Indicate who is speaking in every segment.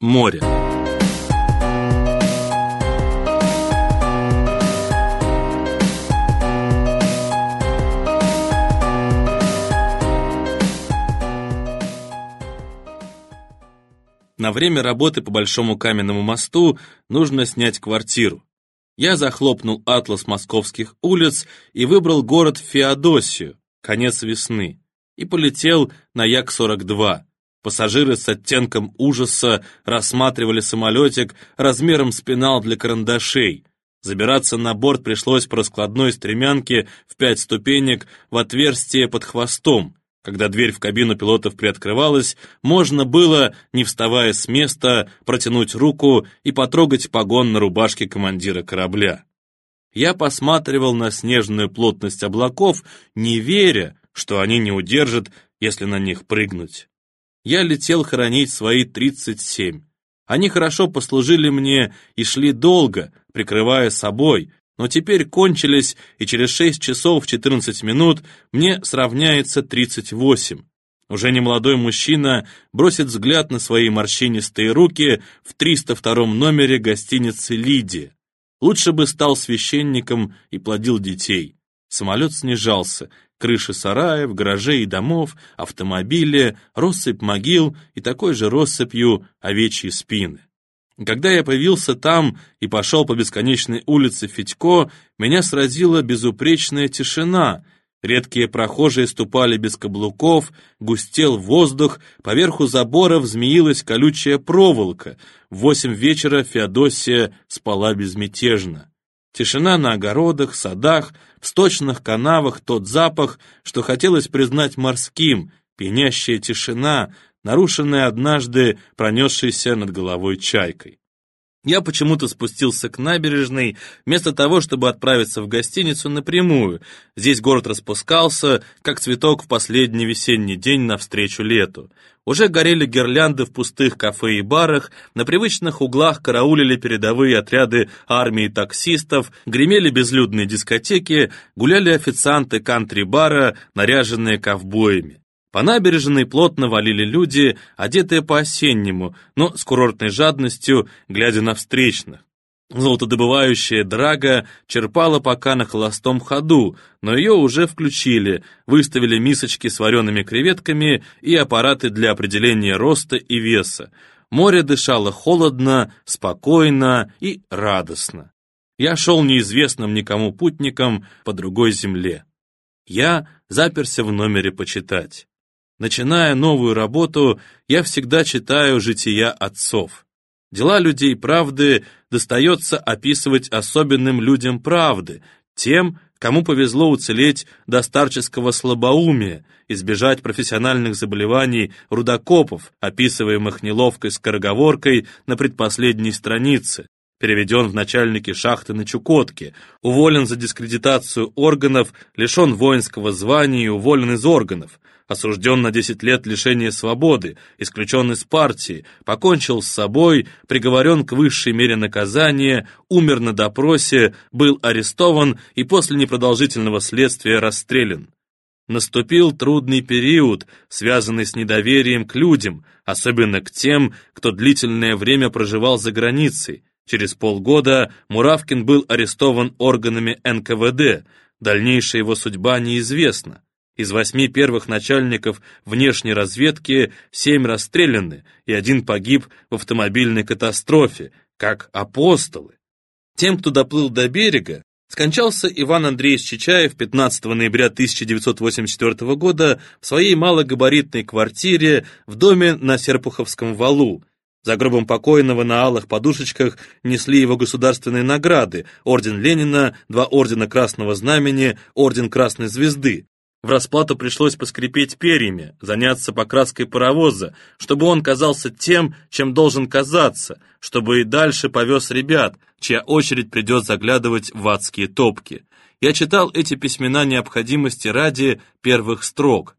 Speaker 1: Море. На время работы по Большому каменному мосту нужно снять квартиру. Я захлопнул атлас московских улиц и выбрал город Феодосию, конец весны, и полетел на Як-42. Пассажиры с оттенком ужаса рассматривали самолетик размером с пенал для карандашей. Забираться на борт пришлось по раскладной стремянке в пять ступенек в отверстие под хвостом. Когда дверь в кабину пилотов приоткрывалась, можно было, не вставая с места, протянуть руку и потрогать погон на рубашке командира корабля. Я посматривал на снежную плотность облаков, не веря, что они не удержат, если на них прыгнуть. Я летел хоронить свои 37. Они хорошо послужили мне и шли долго, прикрывая собой, но теперь кончились, и через 6 часов 14 минут мне сравняется 38. Уже немолодой мужчина бросит взгляд на свои морщинистые руки в 302 номере гостиницы «Лидия». Лучше бы стал священником и плодил детей. Самолет снижался, крыши сараев, гаражей и домов, автомобили, россыпь могил и такой же россыпью овечьи спины. Когда я появился там и пошел по бесконечной улице Федько, меня сразила безупречная тишина. Редкие прохожие ступали без каблуков, густел воздух, поверху забора взмеилась колючая проволока. В восемь вечера Феодосия спала безмятежно. Тишина на огородах, садах, в сточных канавах, тот запах, что хотелось признать морским, пьянящая тишина, нарушенная однажды пронесшейся над головой чайкой. Я почему-то спустился к набережной, вместо того, чтобы отправиться в гостиницу напрямую. Здесь город распускался, как цветок в последний весенний день навстречу лету. Уже горели гирлянды в пустых кафе и барах, на привычных углах караулили передовые отряды армии таксистов, гремели безлюдные дискотеки, гуляли официанты кантри-бара, наряженные ковбоями. По набережной плотно валили люди, одетые по-осеннему, но с курортной жадностью, глядя на встречных. Золотодобывающая драга черпала пока на холостом ходу, но ее уже включили, выставили мисочки с вареными креветками и аппараты для определения роста и веса. Море дышало холодно, спокойно и радостно. Я шел неизвестным никому путником по другой земле. Я заперся в номере почитать. Начиная новую работу, я всегда читаю «Жития отцов». Дела людей правды достается описывать особенным людям правды, тем, кому повезло уцелеть до старческого слабоумия, избежать профессиональных заболеваний рудокопов, описываемых неловкой скороговоркой на предпоследней странице, переведен в начальники шахты на Чукотке, уволен за дискредитацию органов, лишен воинского звания и уволен из органов, осужден на 10 лет лишения свободы, исключен из партии, покончил с собой, приговорен к высшей мере наказания, умер на допросе, был арестован и после непродолжительного следствия расстрелян. Наступил трудный период, связанный с недоверием к людям, особенно к тем, кто длительное время проживал за границей. Через полгода Муравкин был арестован органами НКВД, дальнейшая его судьба неизвестна. Из восьми первых начальников внешней разведки семь расстреляны, и один погиб в автомобильной катастрофе, как апостолы. Тем, кто доплыл до берега, скончался Иван Андреевич Чичаев 15 ноября 1984 года в своей малогабаритной квартире в доме на Серпуховском валу. За гробом покойного на алых подушечках несли его государственные награды, орден Ленина, два ордена Красного Знамени, орден Красной Звезды. В расплату пришлось поскрипеть перьями, заняться покраской паровоза, чтобы он казался тем, чем должен казаться, чтобы и дальше повез ребят, чья очередь придет заглядывать в адские топки. Я читал эти письмена необходимости ради первых строк.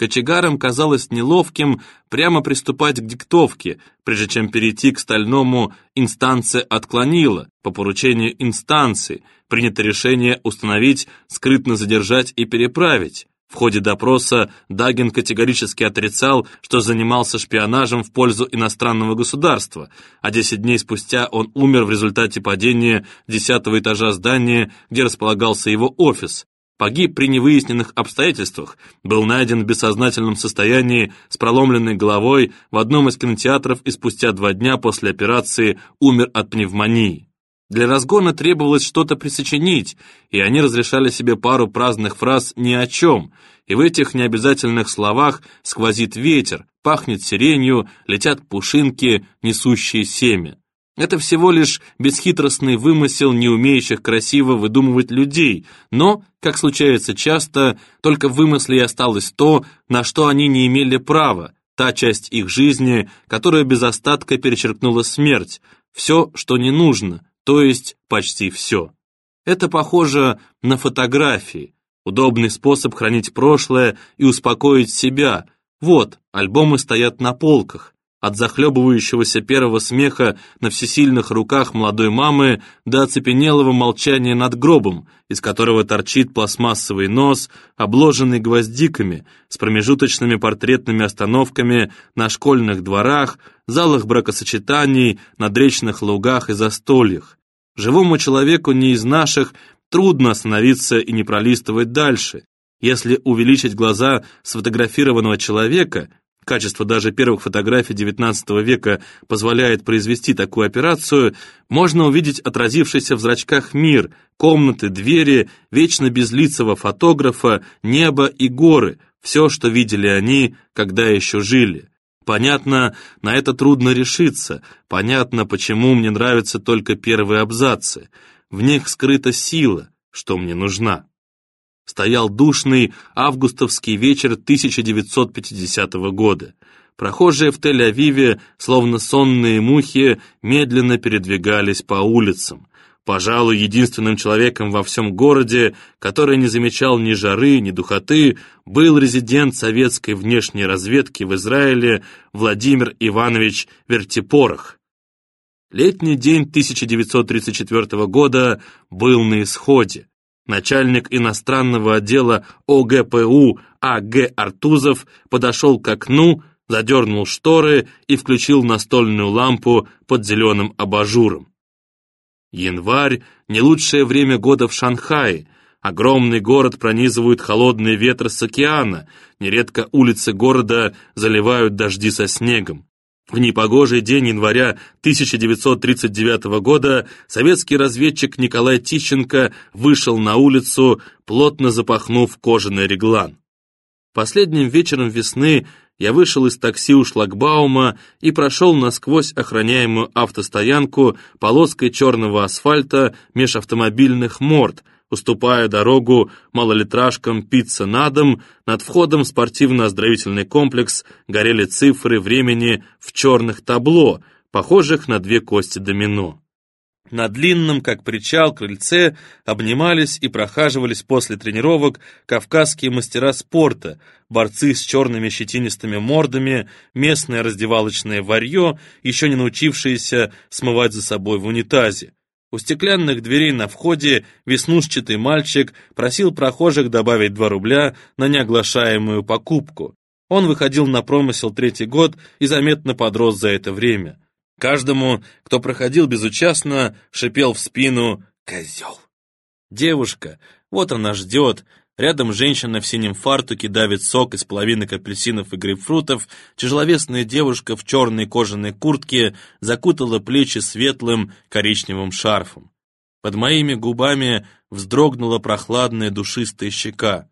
Speaker 1: Кочегарам казалось неловким прямо приступать к диктовке, прежде чем перейти к стальному инстанция отклонила, по поручению инстанции, принято решение установить, скрытно задержать и переправить. В ходе допроса Дагин категорически отрицал, что занимался шпионажем в пользу иностранного государства, а 10 дней спустя он умер в результате падения 10 этажа здания, где располагался его офис. Погиб при невыясненных обстоятельствах, был найден в бессознательном состоянии с проломленной головой в одном из кинотеатров и спустя два дня после операции умер от пневмонии. Для разгона требовалось что-то присочинить, и они разрешали себе пару праздных фраз ни о чем, и в этих необязательных словах сквозит ветер, пахнет сиренью, летят пушинки, несущие семя. Это всего лишь бесхитростный вымысел не умеющих красиво выдумывать людей, но, как случается часто, только в вымысле и осталось то, на что они не имели права, та часть их жизни, которая без остатка перечеркнула смерть, все, что не нужно, то есть почти все. Это похоже на фотографии, удобный способ хранить прошлое и успокоить себя. Вот, альбомы стоят на полках, от захлебывающегося первого смеха на всесильных руках молодой мамы до оцепенелого молчания над гробом, из которого торчит пластмассовый нос, обложенный гвоздиками, с промежуточными портретными остановками на школьных дворах, залах бракосочетаний, на речных лугах и застольях. Живому человеку не из наших трудно остановиться и не пролистывать дальше. Если увеличить глаза сфотографированного человека, качество даже первых фотографий XIX века позволяет произвести такую операцию, можно увидеть отразившийся в зрачках мир, комнаты, двери, вечно безлицего фотографа, небо и горы, все, что видели они, когда еще жили. Понятно, на это трудно решиться, понятно, почему мне нравятся только первые абзацы. В них скрыта сила, что мне нужна. Стоял душный августовский вечер 1950 года. Прохожие в Тель-Авиве, словно сонные мухи, медленно передвигались по улицам. Пожалуй, единственным человеком во всем городе, который не замечал ни жары, ни духоты, был резидент советской внешней разведки в Израиле Владимир Иванович Вертипорох. Летний день 1934 года был на исходе начальник иностранного отдела ОГПУ А.Г. Артузов подошел к окну, задернул шторы и включил настольную лампу под зеленым абажуром. Январь — не лучшее время года в Шанхае. Огромный город пронизывают холодные ветры с океана, нередко улицы города заливают дожди со снегом. В непогожий день января 1939 года советский разведчик Николай Тищенко вышел на улицу, плотно запахнув кожаный реглан. Последним вечером весны я вышел из такси у шлагбаума и прошел насквозь охраняемую автостоянку полоской черного асфальта меж автомобильных морд, уступая дорогу малолитражкам «Пицца на дом», над входом в спортивно-оздоровительный комплекс горели цифры времени в черных табло, похожих на две кости домино. На длинном, как причал, крыльце обнимались и прохаживались после тренировок кавказские мастера спорта, борцы с черными щетинистыми мордами, местное раздевалочное варье, еще не научившиеся смывать за собой в унитазе. У стеклянных дверей на входе веснушчатый мальчик просил прохожих добавить 2 рубля на неоглашаемую покупку. Он выходил на промысел третий год и заметно подрос за это время. Каждому, кто проходил безучастно, шипел в спину «Козел!». Девушка, вот она ждет, Рядом женщина в синем фартуке давит сок из половинок апельсинов и грейпфрутов, тяжеловесная девушка в черной кожаной куртке закутала плечи светлым коричневым шарфом. Под моими губами вздрогнула прохладная душистая щека.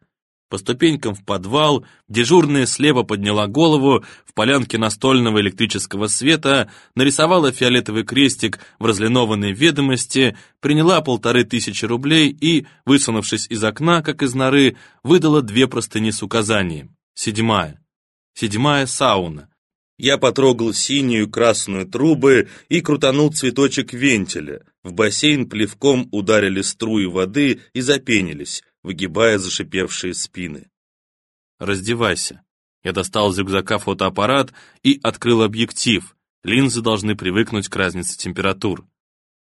Speaker 1: По ступенькам в подвал, дежурная слева подняла голову, в полянке настольного электрического света нарисовала фиолетовый крестик в разлинованной ведомости, приняла полторы тысячи рублей и, высунувшись из окна, как из норы, выдала две простыни с указанием. Седьмая. Седьмая сауна. Я потрогал синюю красную трубы и крутанул цветочек вентиля. В бассейн плевком ударили струи воды и запенились выгибая зашипевшие спины. «Раздевайся». Я достал из рюкзака фотоаппарат и открыл объектив. Линзы должны привыкнуть к разнице температур.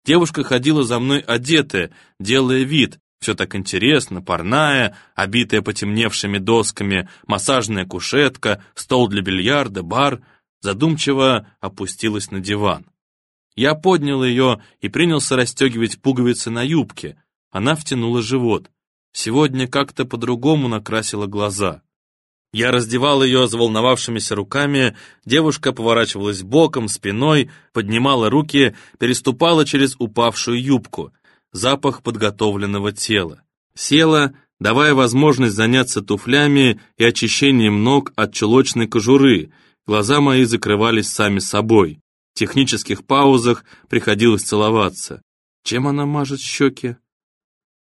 Speaker 1: Девушка ходила за мной одетая, делая вид, Все так интересно, парная, обитая потемневшими досками, массажная кушетка, стол для бильярда, бар. Задумчиво опустилась на диван. Я поднял ее и принялся расстегивать пуговицы на юбке. Она втянула живот. Сегодня как-то по-другому накрасила глаза. Я раздевал ее заволновавшимися руками, девушка поворачивалась боком, спиной, поднимала руки, переступала через упавшую юбку. Запах подготовленного тела. Села, давая возможность заняться туфлями и очищением ног от чулочной кожуры. Глаза мои закрывались сами собой. В технических паузах приходилось целоваться. Чем она мажет щеки?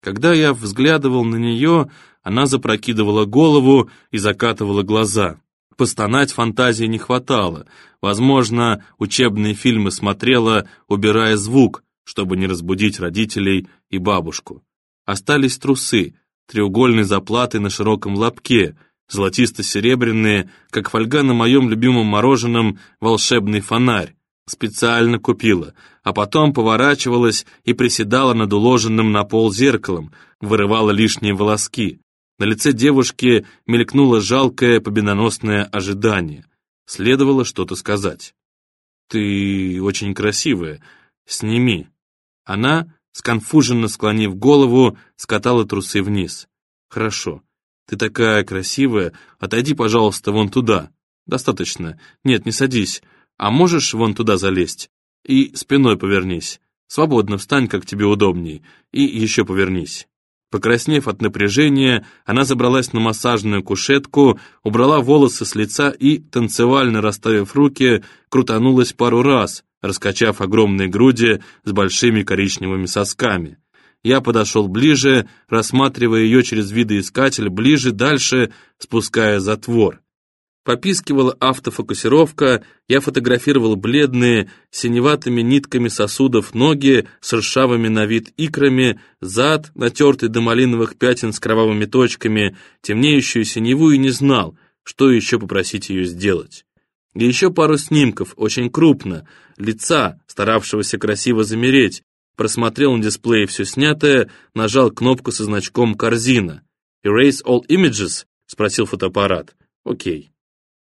Speaker 1: Когда я взглядывал на нее, она запрокидывала голову и закатывала глаза. Постонать фантазии не хватало. Возможно, учебные фильмы смотрела, убирая звук, чтобы не разбудить родителей и бабушку. Остались трусы, треугольной заплаты на широком лобке, золотисто-серебряные, как фольга на моем любимом мороженом волшебный фонарь, специально купила, а потом поворачивалась и приседала над уложенным на пол зеркалом, вырывала лишние волоски. На лице девушки мелькнуло жалкое победоносное ожидание. Следовало что-то сказать. «Ты очень красивая. Сними». Она, сконфуженно склонив голову, скатала трусы вниз. «Хорошо. Ты такая красивая. Отойди, пожалуйста, вон туда. Достаточно. Нет, не садись. А можешь вон туда залезть? И спиной повернись. Свободно встань, как тебе удобней. И еще повернись. Покраснев от напряжения, она забралась на массажную кушетку, убрала волосы с лица и, танцевально расставив руки, крутанулась пару раз, раскачав огромные груди с большими коричневыми сосками. Я подошел ближе, рассматривая ее через видоискатель, ближе, дальше, спуская затвор. Попискивала автофокусировка, я фотографировал бледные, синеватыми нитками сосудов ноги с ржавыми на вид икрами, зад, натертый до малиновых пятен с кровавыми точками, темнеющую синеву и не знал, что еще попросить ее сделать. И еще пару снимков, очень крупно, лица, старавшегося красиво замереть, просмотрел на дисплее все снятое, нажал кнопку со значком «Корзина». «Erase all images?» — спросил фотоаппарат. «Окей».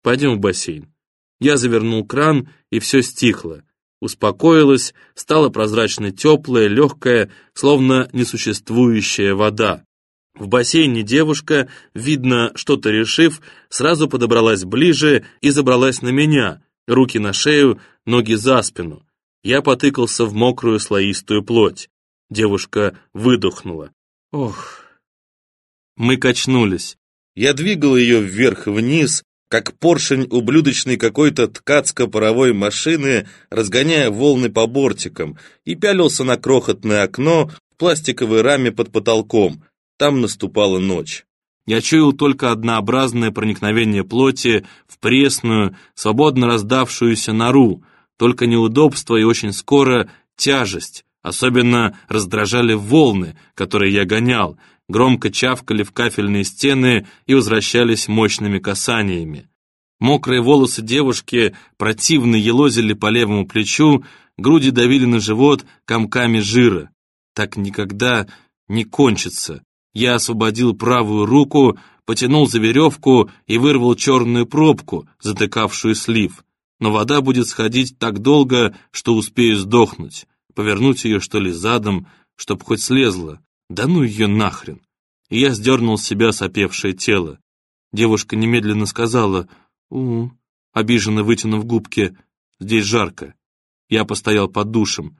Speaker 1: Пойдем в бассейн. Я завернул кран, и все стихло. Успокоилась, стала прозрачно теплая, легкая, словно несуществующая вода. В бассейне девушка, видно, что-то решив, сразу подобралась ближе и забралась на меня, руки на шею, ноги за спину. Я потыкался в мокрую слоистую плоть. Девушка выдохнула. Ох. Мы качнулись. Я двигал ее вверх и вниз, как поршень ублюдочной какой-то ткацко-паровой машины, разгоняя волны по бортикам, и пялился на крохотное окно в пластиковой раме под потолком. Там наступала ночь. Я чуял только однообразное проникновение плоти в пресную, свободно раздавшуюся нору, только неудобство и очень скоро тяжесть. Особенно раздражали волны, которые я гонял, громко чавкали в кафельные стены и возвращались мощными касаниями. Мокрые волосы девушки противно елозили по левому плечу, груди давили на живот комками жира. Так никогда не кончится. Я освободил правую руку, потянул за веревку и вырвал черную пробку, затыкавшую слив. Но вода будет сходить так долго, что успею сдохнуть. Повернуть ее, что ли, задом, чтоб хоть слезла. Да ну ее нахрен! И я сдернул с себя сопевшее тело. Девушка немедленно сказала «У-у», обиженно вытянув губки, «здесь жарко». Я постоял под душем.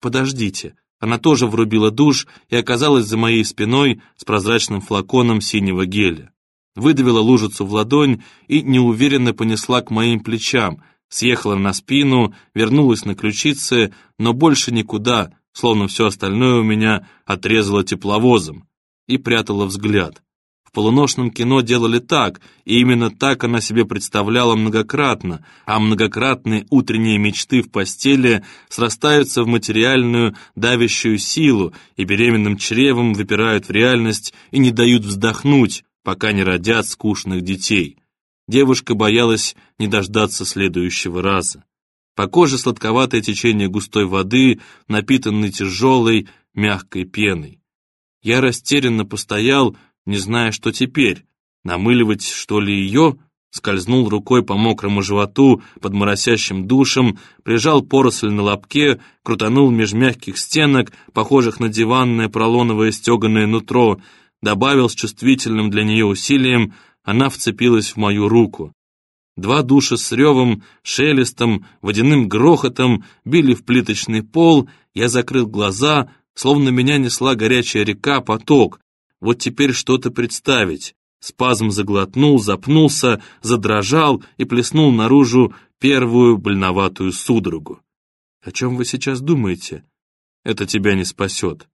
Speaker 1: «Подождите». Она тоже врубила душ и оказалась за моей спиной с прозрачным флаконом синего геля. Выдавила лужицу в ладонь и неуверенно понесла к моим плечам, съехала на спину, вернулась на ключицы, но больше никуда, словно все остальное у меня отрезало тепловозом, и прятала взгляд. В полуношном кино делали так, и именно так она себе представляла многократно, а многократные утренние мечты в постели срастаются в материальную давящую силу и беременным чревом выпирают в реальность и не дают вздохнуть, пока не родят скучных детей. Девушка боялась не дождаться следующего раза. По коже сладковатое течение густой воды, напитанной тяжелой, мягкой пеной. Я растерянно постоял, не зная, что теперь. Намыливать, что ли, ее? Скользнул рукой по мокрому животу под моросящим душем, прижал поросль на лобке, крутанул меж мягких стенок, похожих на диванное пролоновое стеганое нутро, добавил с чувствительным для нее усилием, она вцепилась в мою руку. Два душа с ревом, шелестом, водяным грохотом били в плиточный пол, я закрыл глаза, словно меня несла горячая река, поток. Вот теперь что-то представить. Спазм заглотнул, запнулся, задрожал и плеснул наружу первую больноватую судорогу. «О чем вы сейчас думаете? Это тебя не спасет.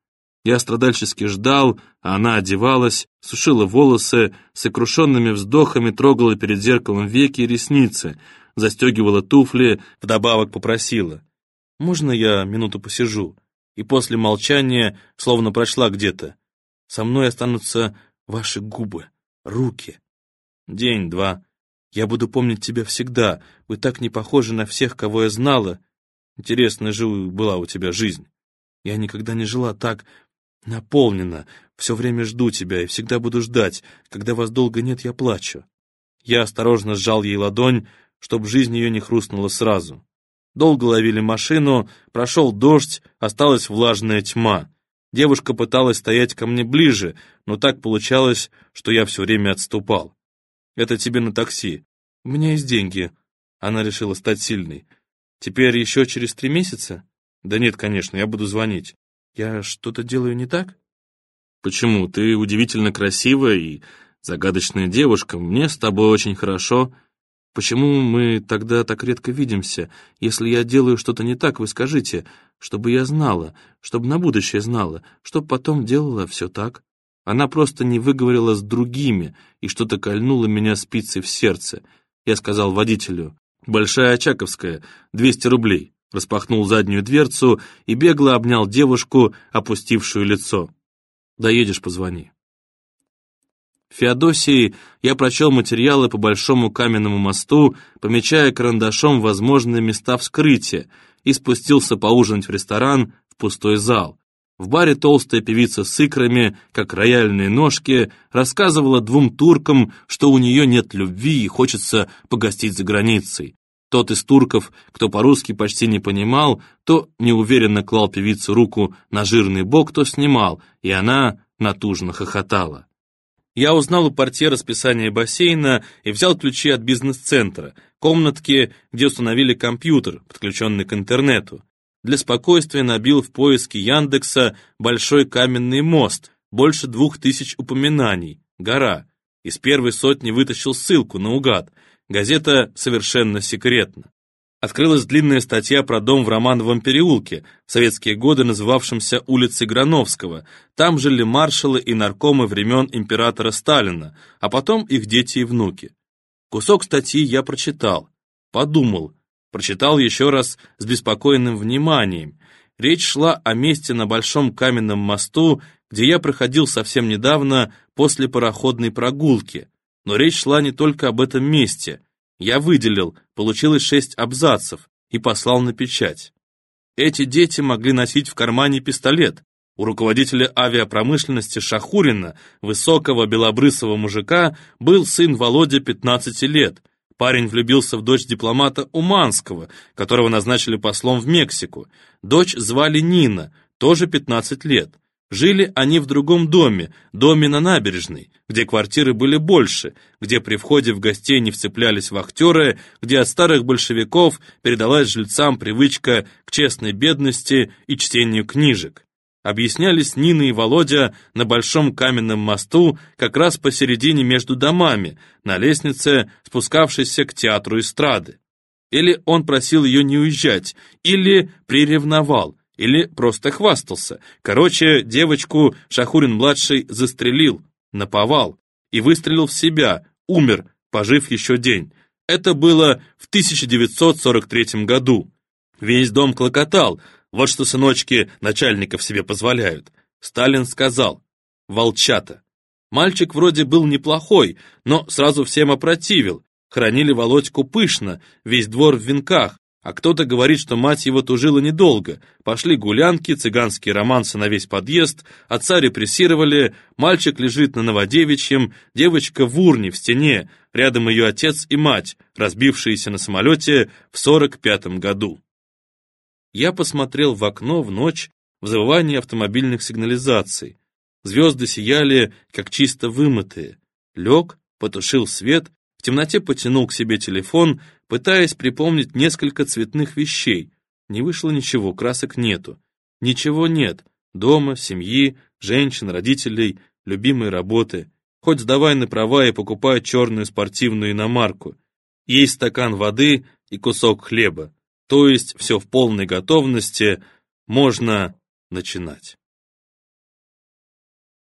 Speaker 1: Я страдальчески ждал, а она одевалась, сушила волосы, сокрушенными вздохами трогала перед зеркалом веки и ресницы, застегивала туфли, вдобавок попросила. «Можно я минуту посижу?» И после молчания, словно прошла где-то, «Со мной останутся ваши губы, руки». День-два. Я буду помнить тебя всегда. Вы так не похожи на всех, кого я знала. Интересная же была у тебя жизнь. Я никогда не жила так, Наполнена. Все время жду тебя и всегда буду ждать. Когда вас долго нет, я плачу. Я осторожно сжал ей ладонь, чтобы жизнь ее не хрустнула сразу. Долго ловили машину, прошел дождь, осталась влажная тьма. Девушка пыталась стоять ко мне ближе, но так получалось, что я все время отступал. «Это тебе на такси. У меня есть деньги». Она решила стать сильной. «Теперь еще через три месяца?» «Да нет, конечно, я буду звонить». Я что-то делаю не так? Почему? Ты удивительно красивая и загадочная девушка. Мне с тобой очень хорошо. Почему мы тогда так редко видимся? Если я делаю что-то не так, вы скажите, чтобы я знала, чтобы на будущее знала, чтобы потом делала все так. Она просто не выговорила с другими, и что-то кольнуло меня спицей в сердце. Я сказал водителю, «Большая Очаковская, 200 рублей» распахнул заднюю дверцу и бегло обнял девушку, опустившую лицо. «Доедешь, позвони». В Феодосии я прочел материалы по Большому каменному мосту, помечая карандашом возможные места вскрытия, и спустился поужинать в ресторан в пустой зал. В баре толстая певица с икрами, как рояльные ножки, рассказывала двум туркам, что у нее нет любви и хочется погостить за границей. Тот из турков, кто по-русски почти не понимал, то неуверенно клал певицу руку на жирный бок, то снимал, и она натужно хохотала. Я узнал у портье расписание бассейна и взял ключи от бизнес-центра, комнатки, где установили компьютер, подключенный к интернету. Для спокойствия набил в поиске Яндекса большой каменный мост, больше двух тысяч упоминаний, гора. Из первой сотни вытащил ссылку наугад — Газета совершенно секретна. Открылась длинная статья про дом в Романовом переулке, в советские годы называвшемся улицей Грановского. Там жили маршалы и наркомы времен императора Сталина, а потом их дети и внуки. Кусок статьи я прочитал, подумал, прочитал еще раз с беспокойным вниманием. Речь шла о месте на Большом каменном мосту, где я проходил совсем недавно после пароходной прогулки. Но речь шла не только об этом месте. Я выделил, получилось шесть абзацев, и послал на печать. Эти дети могли носить в кармане пистолет. У руководителя авиапромышленности Шахурина, высокого белобрысого мужика, был сын Володя 15 лет. Парень влюбился в дочь дипломата Уманского, которого назначили послом в Мексику. Дочь звали Нина, тоже 15 лет. Жили они в другом доме, доме на набережной, где квартиры были больше, где при входе в гостей не вцеплялись вахтеры, где от старых большевиков передалась жильцам привычка к честной бедности и чтению книжек. Объяснялись Нина и Володя на большом каменном мосту, как раз посередине между домами, на лестнице, спускавшейся к театру эстрады. Или он просил ее не уезжать, или приревновал, или просто хвастался. Короче, девочку Шахурин-младший застрелил, наповал, и выстрелил в себя, умер, пожив еще день. Это было в 1943 году. Весь дом клокотал, вот что сыночки начальников себе позволяют. Сталин сказал, волчата. Мальчик вроде был неплохой, но сразу всем опротивил. Хранили Володьку пышно, весь двор в венках, А кто-то говорит, что мать его тужила недолго. Пошли гулянки, цыганские романсы на весь подъезд, отца репрессировали, мальчик лежит на Новодевичьем, девочка в урне, в стене, рядом ее отец и мать, разбившиеся на самолете в 45-м году. Я посмотрел в окно в ночь в завывании автомобильных сигнализаций. Звезды сияли, как чисто вымытые. Лег, потушил свет, в темноте потянул к себе телефон, пытаясь припомнить несколько цветных вещей. Не вышло ничего, красок нету. Ничего нет. Дома, семьи, женщин, родителей, любимой работы. Хоть сдавай на права и покупай черную спортивную иномарку. Есть стакан воды и кусок хлеба. То есть все в полной готовности, можно начинать.